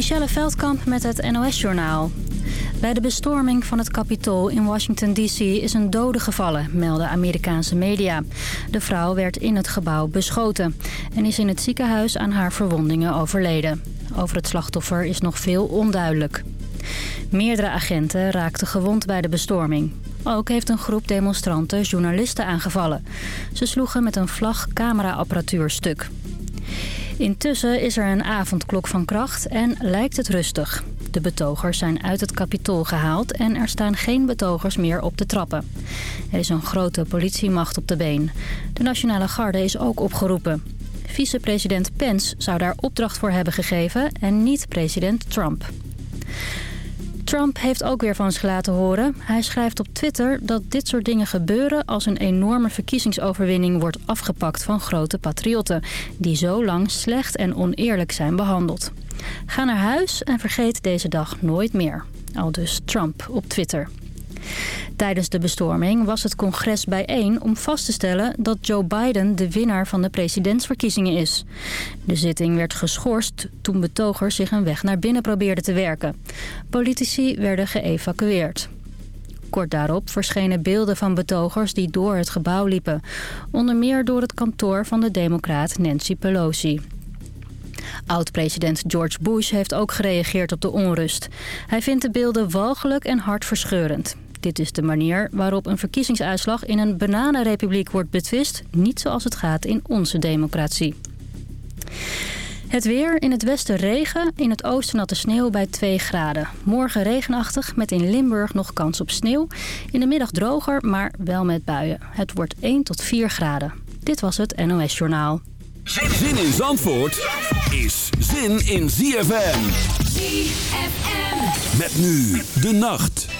Michelle Veldkamp met het NOS-journaal. Bij de bestorming van het Capitool in Washington D.C. is een dode gevallen, melden Amerikaanse media. De vrouw werd in het gebouw beschoten en is in het ziekenhuis aan haar verwondingen overleden. Over het slachtoffer is nog veel onduidelijk. Meerdere agenten raakten gewond bij de bestorming. Ook heeft een groep demonstranten journalisten aangevallen. Ze sloegen met een vlag cameraapparatuur stuk. Intussen is er een avondklok van kracht en lijkt het rustig. De betogers zijn uit het kapitool gehaald en er staan geen betogers meer op de trappen. Er is een grote politiemacht op de been. De Nationale Garde is ook opgeroepen. Vicepresident Pence zou daar opdracht voor hebben gegeven en niet president Trump. Trump heeft ook weer van zich laten horen. Hij schrijft op Twitter dat dit soort dingen gebeuren... als een enorme verkiezingsoverwinning wordt afgepakt van grote patriotten... die zo lang slecht en oneerlijk zijn behandeld. Ga naar huis en vergeet deze dag nooit meer. Al dus Trump op Twitter. Tijdens de bestorming was het congres bijeen om vast te stellen dat Joe Biden de winnaar van de presidentsverkiezingen is. De zitting werd geschorst toen betogers zich een weg naar binnen probeerden te werken. Politici werden geëvacueerd. Kort daarop verschenen beelden van betogers die door het gebouw liepen. Onder meer door het kantoor van de democraat Nancy Pelosi. Oud-president George Bush heeft ook gereageerd op de onrust. Hij vindt de beelden walgelijk en hartverscheurend. Dit is de manier waarop een verkiezingsuitslag in een bananenrepubliek wordt betwist. Niet zoals het gaat in onze democratie. Het weer, in het westen regen, in het oosten natte sneeuw bij 2 graden. Morgen regenachtig, met in Limburg nog kans op sneeuw. In de middag droger, maar wel met buien. Het wordt 1 tot 4 graden. Dit was het NOS Journaal. Zin in Zandvoort is zin in ZFM. ZFM. Met nu de nacht.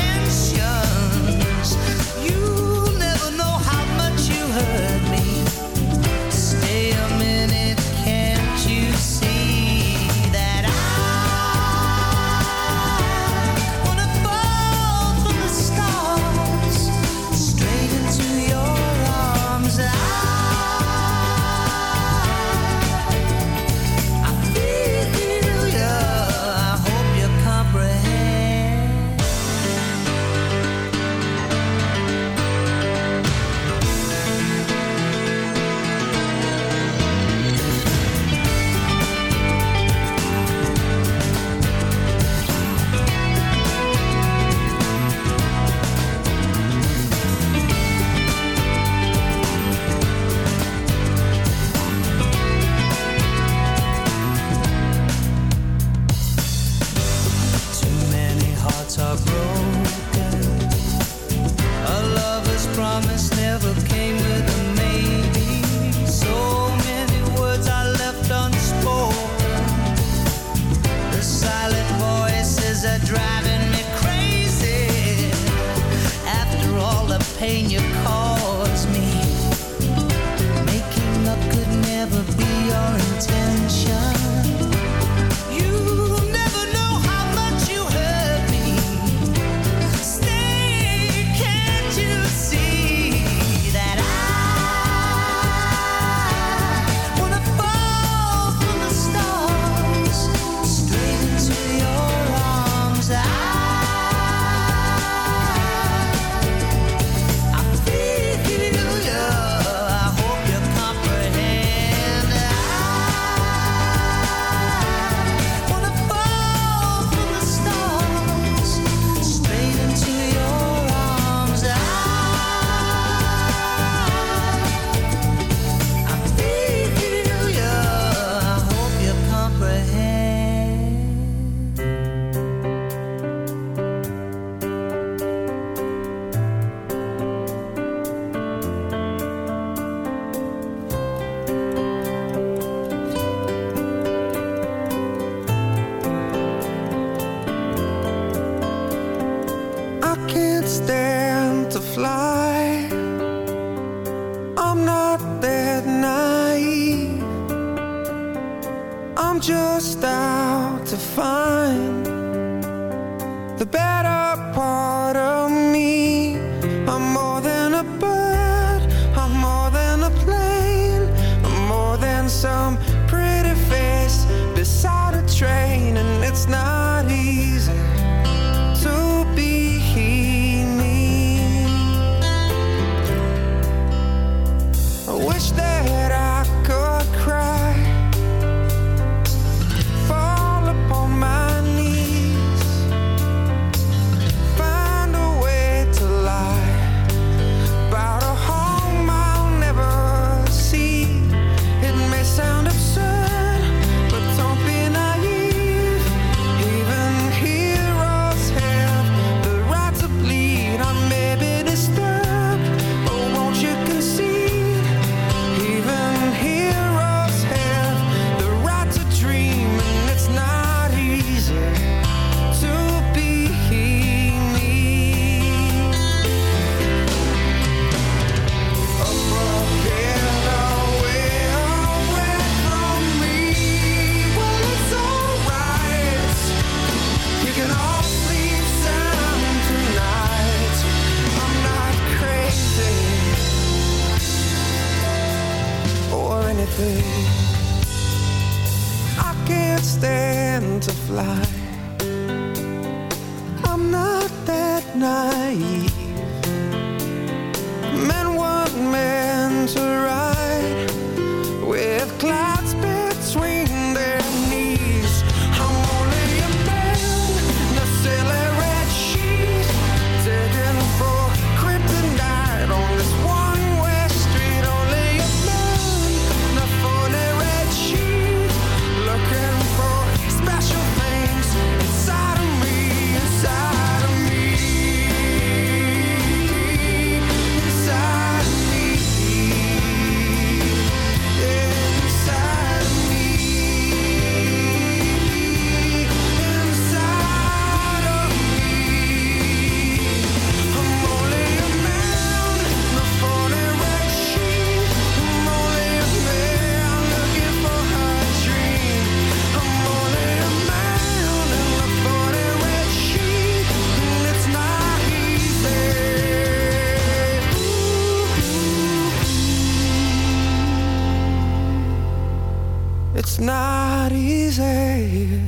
It's not easy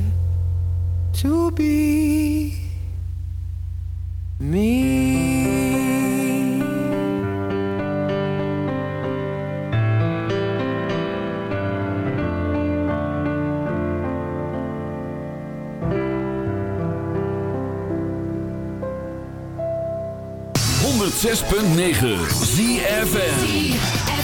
to be me. ZFM. Well, I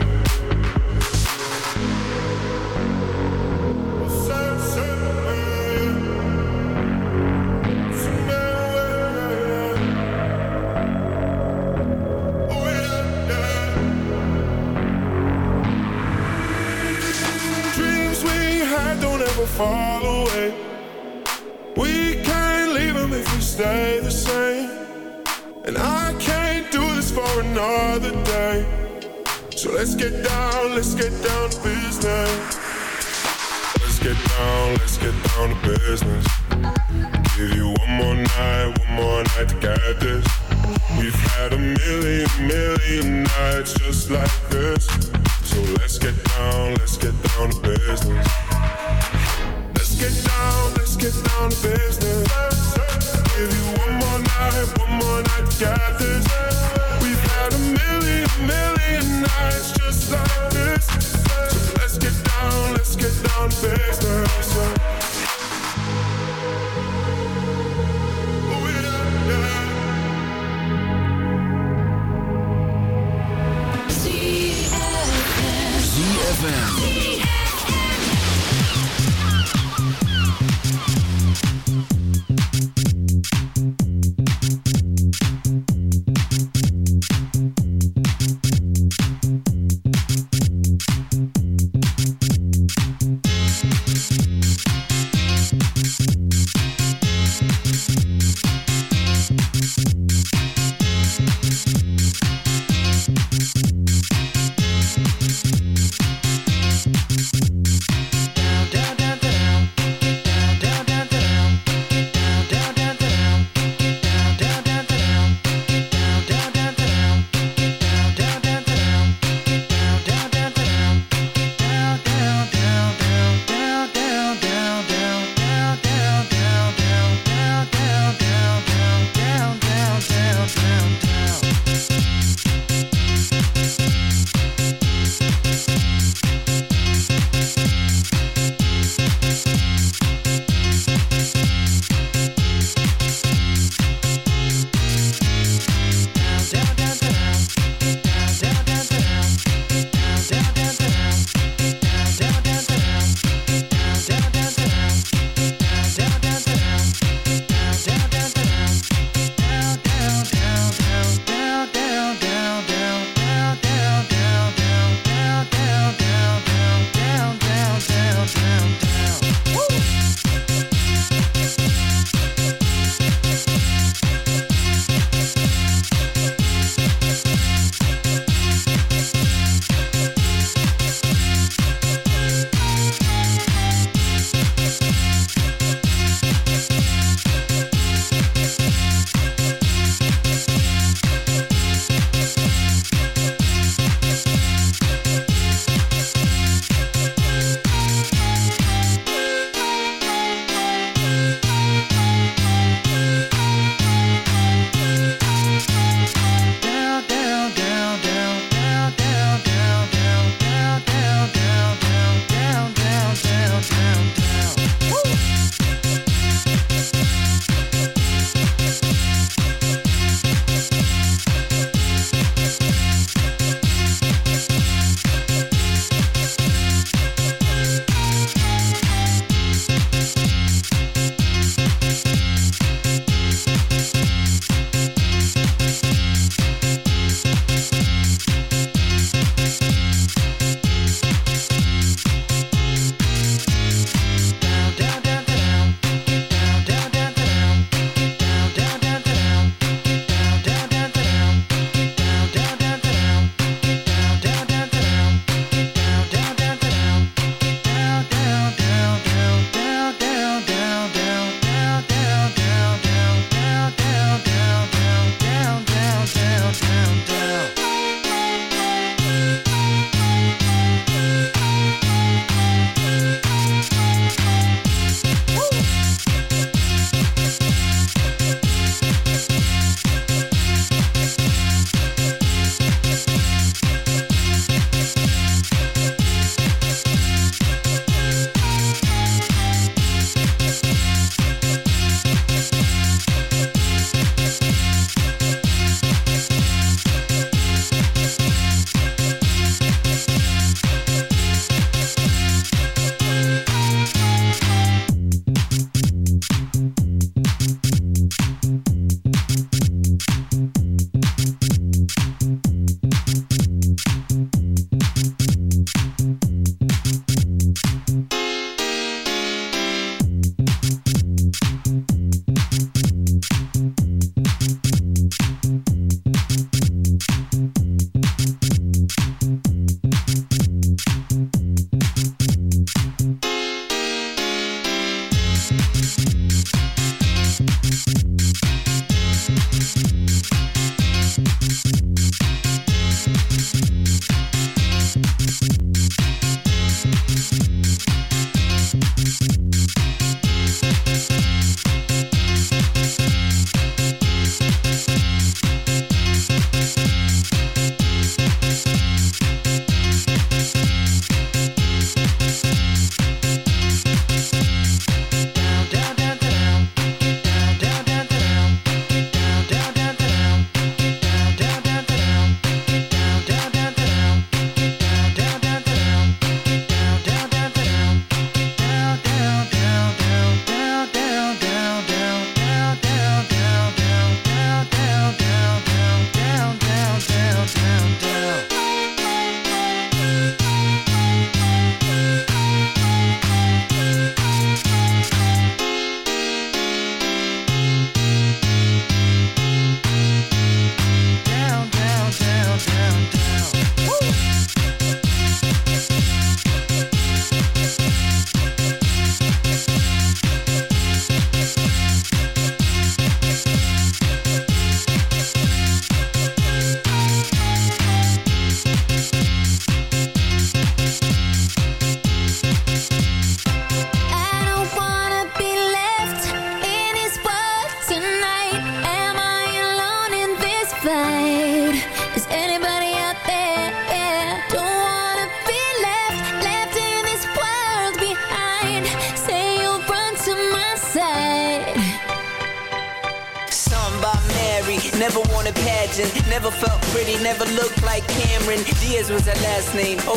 Business.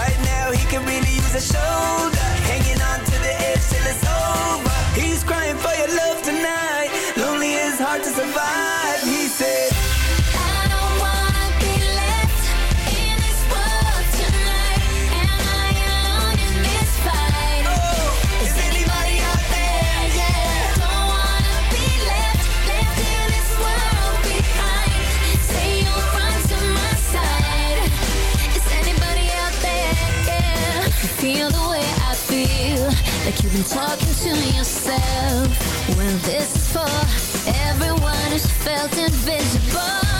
Right now, he can really use a shoulder hanging on to the edge till it's over. He's crying talking to yourself. Well, this is for everyone who's felt invisible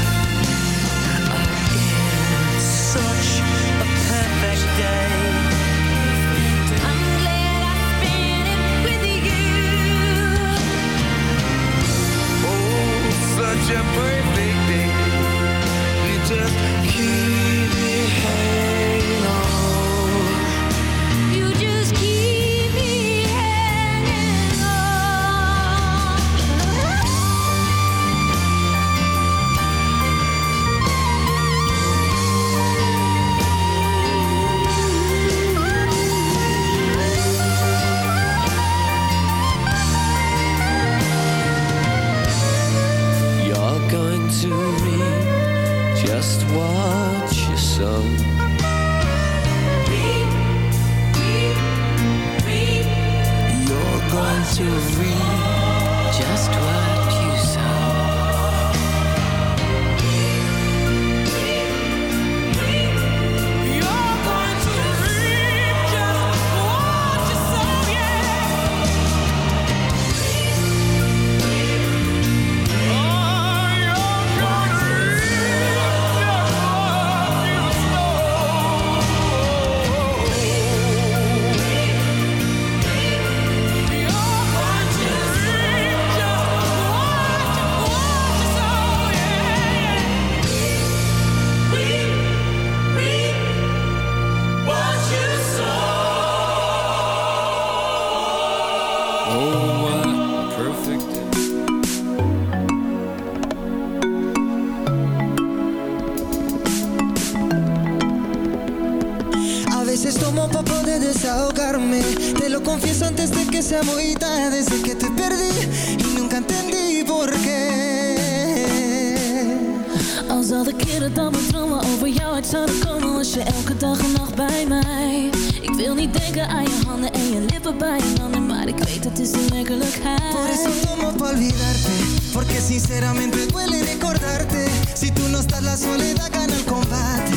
Niet denken aan je handen en je lippen bij je handen Maar ik weet het is de werkelijkheid. Por eso tomo pa' olvidarte Porque sinceramente duele recordarte. Si tú no estás la soledad gana el combate.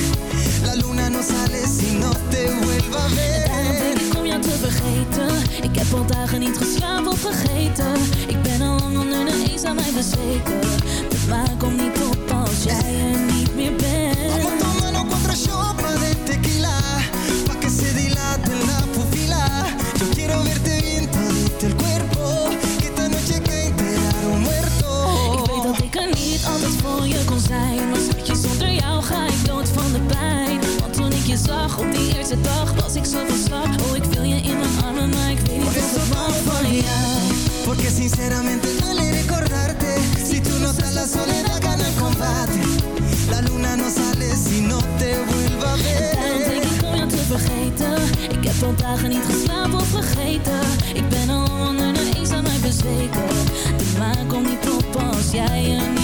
La luna no sale si no te vuelva a Daarom ver denk ik om jou te vergeten. Ik heb al dagen niet geslapen of vergeten. Ik ben al lang onder de eens aan mij bezweken. De maan komt niet op als jij er niet meer bent zo van slag Oh, ik wil je in mijn armen Maar ik weet niet Por wou pa' van jou Porque sinceramente duele recordarte. Si tú no estás la soledad gana el combate. La luna no sale si no te vuelva a Daarom ver denk ik om jou te vergeten. Ik heb al dagen niet geslapen of vergeten. Ik ben al onder de eens aan mij bezweken. De maan komt niet op als jij er niet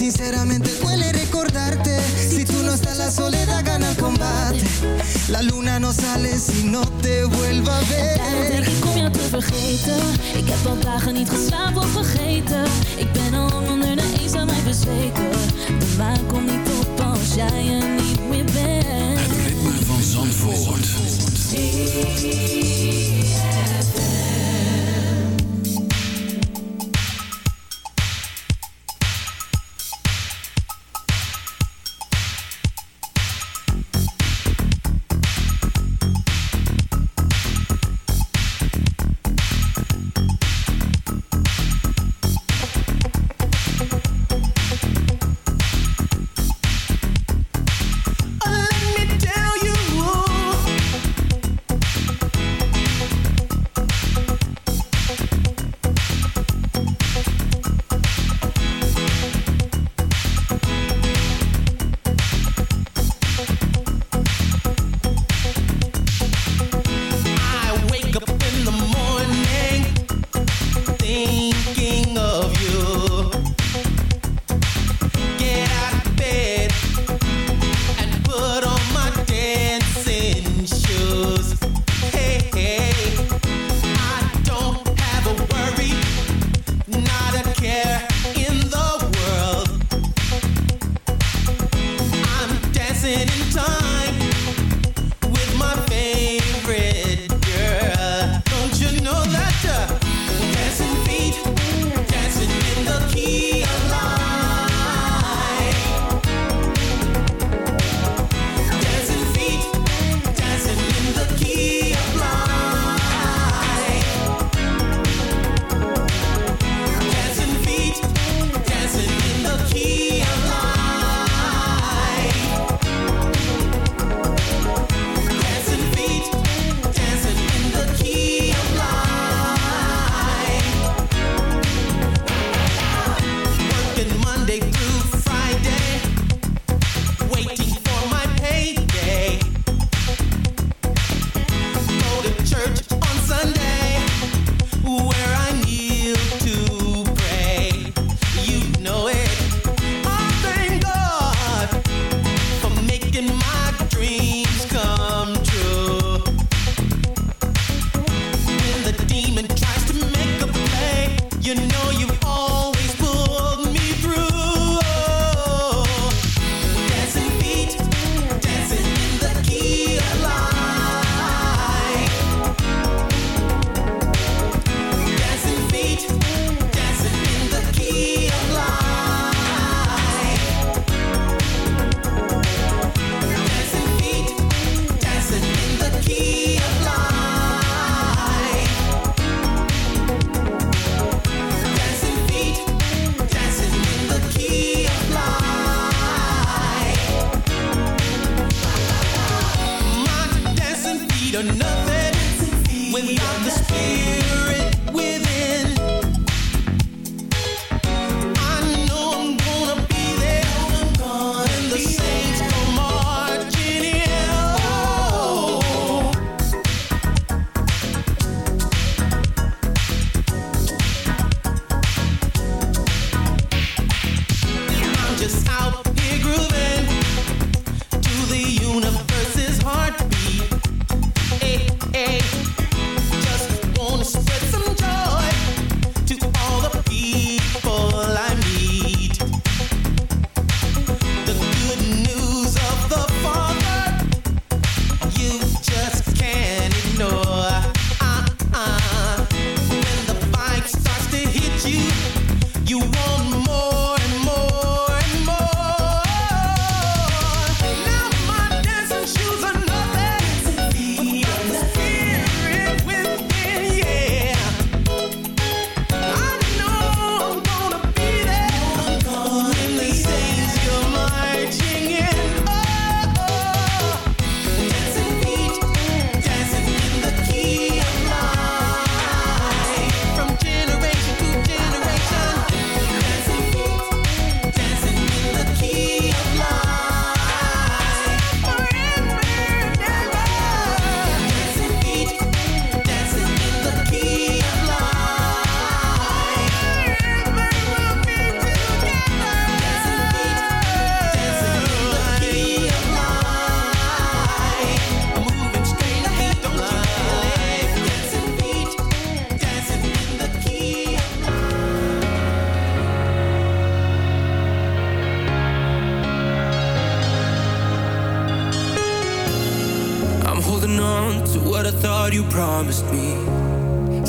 sinceramente duele recordarte. Si tú no estás la soledad gana el combate. La luna no sale si no te vuelva a Daarom denk ver ik om jou te vergeten. Ik heb al dagen niet geslapen of vergeten. Ik ben al lang onder de eens aan mij bezweken. De maan komt niet op als jij er niet meer bent. Het ritme van Zandvoort. Zie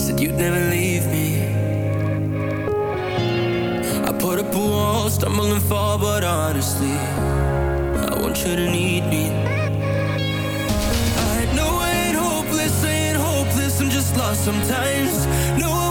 Said you'd never leave me. I put up a wall, stumble and fall, but honestly, I want you to need me. I know I ain't hopeless, I ain't hopeless, I'm just lost sometimes. No,